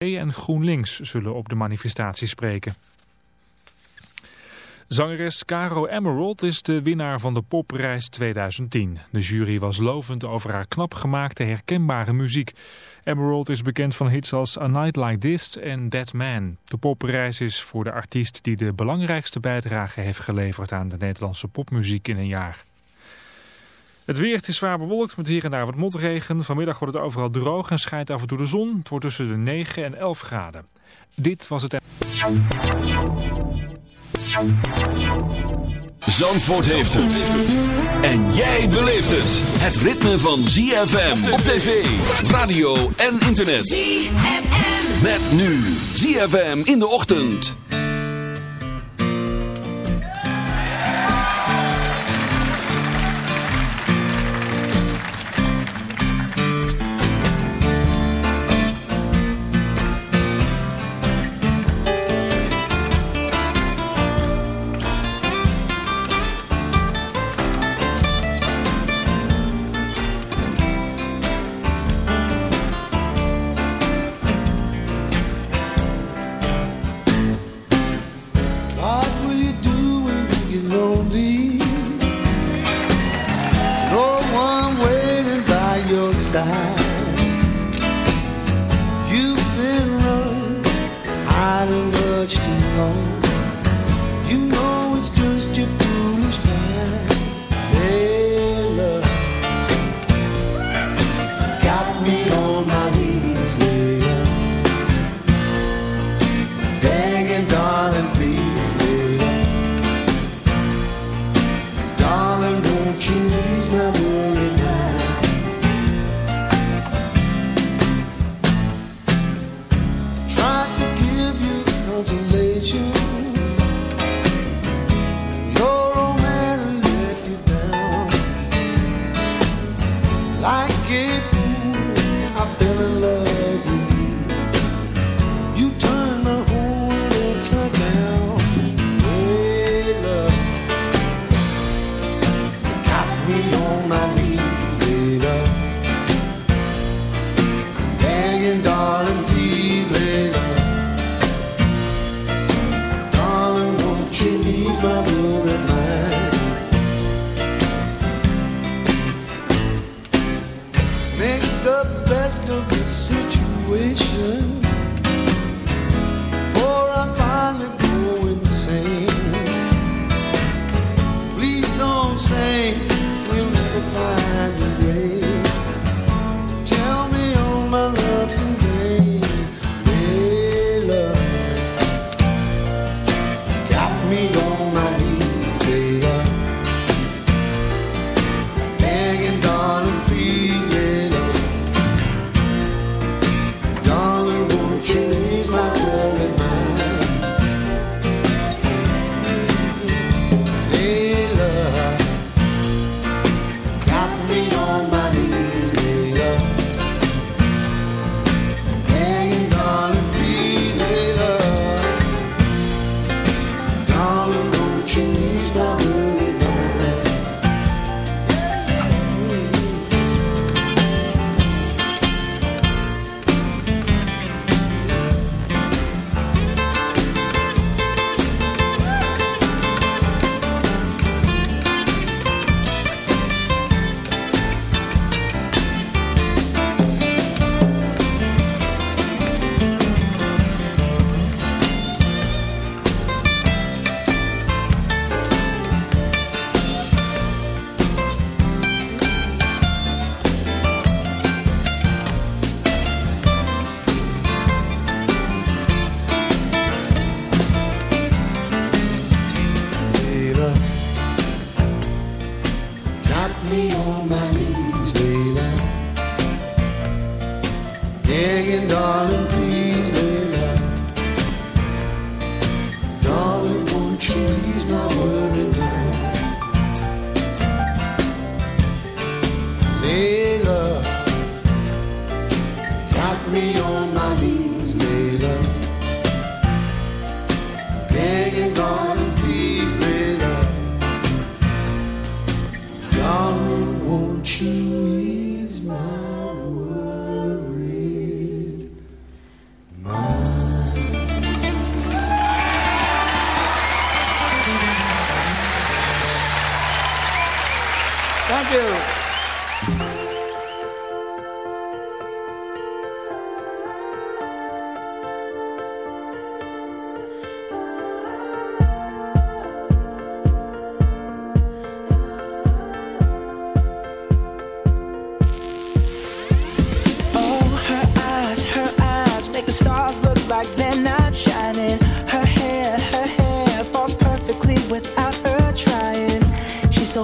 en GroenLinks zullen op de manifestatie spreken. Zangeres Caro Emerald is de winnaar van de Popprijs 2010. De jury was lovend over haar knap gemaakte herkenbare muziek. Emerald is bekend van hits als A Night Like This en Dead Man. De Popprijs is voor de artiest die de belangrijkste bijdrage heeft geleverd aan de Nederlandse popmuziek in een jaar. Het weer is zwaar bewolkt met hier en daar wat motregen. Vanmiddag wordt het overal droog en schijnt af en toe de zon. Het wordt tussen de 9 en 11 graden. Dit was het... Zandvoort heeft het. En jij beleeft het. Het ritme van ZFM op tv, radio en internet. ZFM. Met nu ZFM in de ochtend. watching.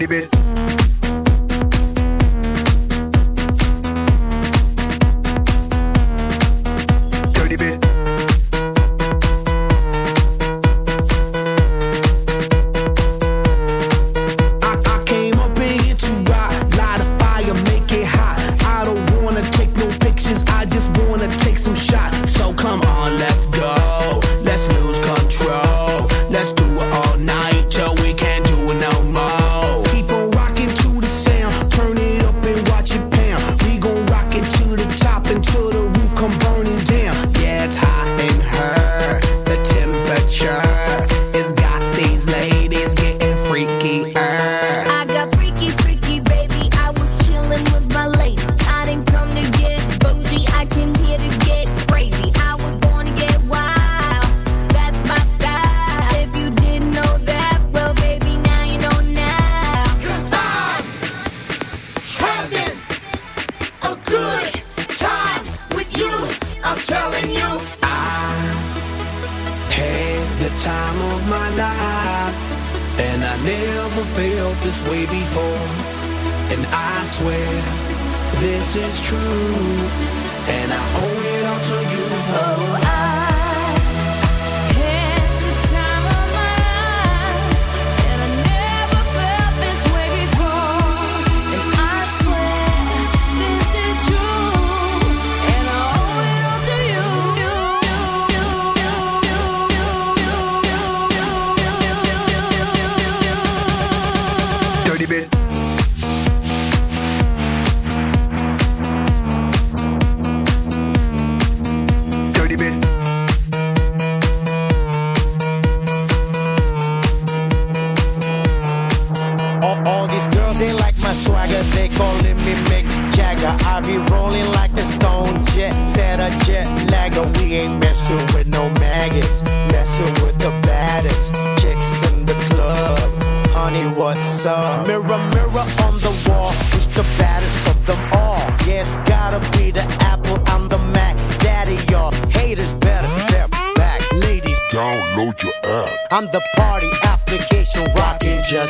pretty bitch.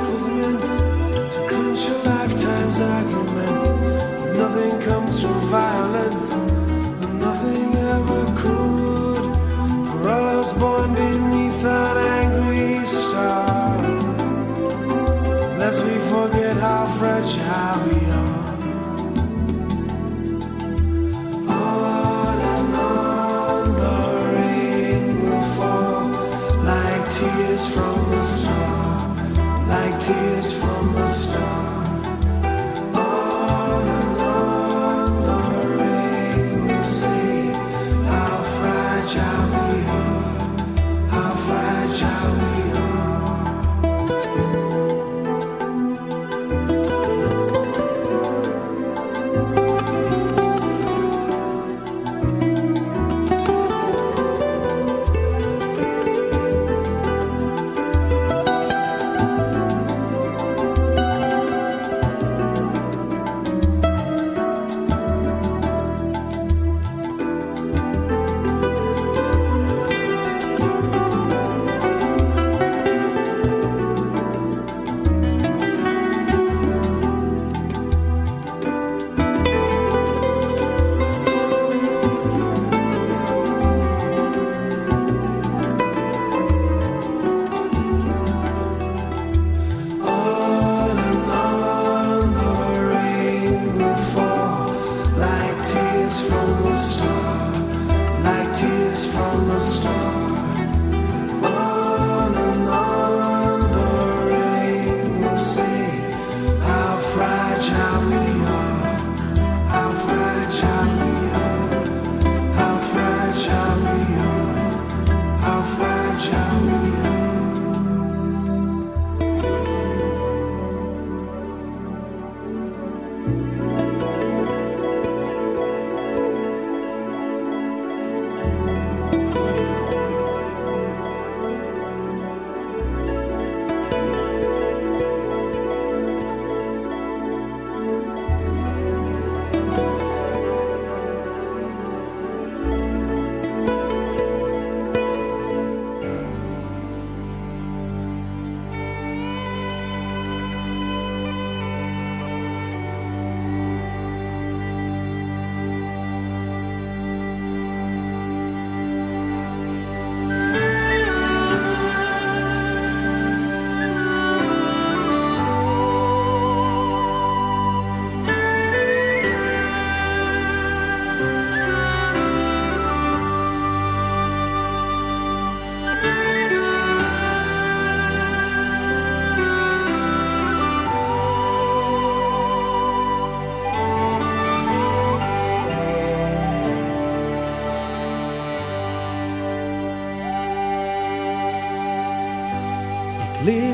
was meant to clinch a lifetime's argument. But nothing comes from like tears from a star.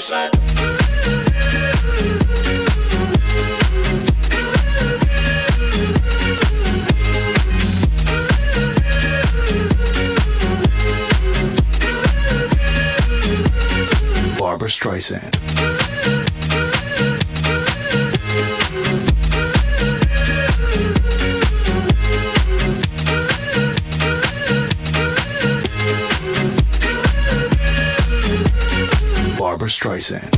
flashlight. Barbara Streisand. Streisand.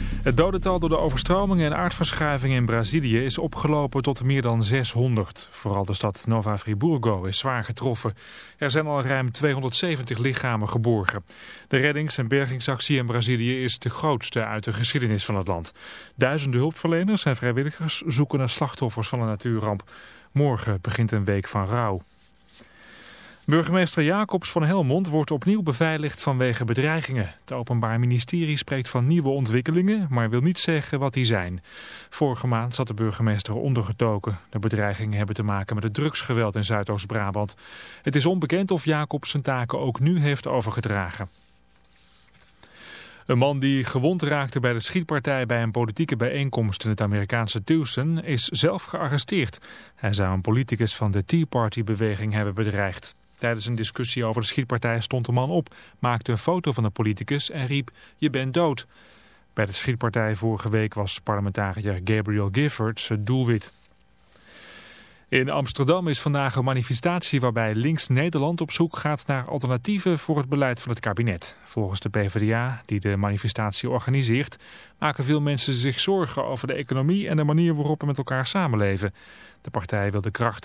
Het dodental door de overstromingen en aardverschuivingen in Brazilië is opgelopen tot meer dan 600. Vooral de stad Nova Friburgo is zwaar getroffen. Er zijn al ruim 270 lichamen geborgen. De reddings- en bergingsactie in Brazilië is de grootste uit de geschiedenis van het land. Duizenden hulpverleners en vrijwilligers zoeken naar slachtoffers van een natuurramp. Morgen begint een week van rouw. Burgemeester Jacobs van Helmond wordt opnieuw beveiligd vanwege bedreigingen. Het Openbaar Ministerie spreekt van nieuwe ontwikkelingen, maar wil niet zeggen wat die zijn. Vorige maand zat de burgemeester ondergetoken. De bedreigingen hebben te maken met het drugsgeweld in Zuidoost-Brabant. Het is onbekend of Jacobs zijn taken ook nu heeft overgedragen. Een man die gewond raakte bij de schietpartij bij een politieke bijeenkomst in het Amerikaanse Tucson is zelf gearresteerd. Hij zou een politicus van de Tea Party-beweging hebben bedreigd. Tijdens een discussie over de schietpartij stond de man op, maakte een foto van de politicus en riep je bent dood. Bij de schietpartij vorige week was parlementariër Gabriel Giffords het doelwit. In Amsterdam is vandaag een manifestatie waarbij Links Nederland op zoek gaat naar alternatieven voor het beleid van het kabinet. Volgens de PvdA, die de manifestatie organiseert, maken veel mensen zich zorgen over de economie en de manier waarop we met elkaar samenleven. De partij wil de krachten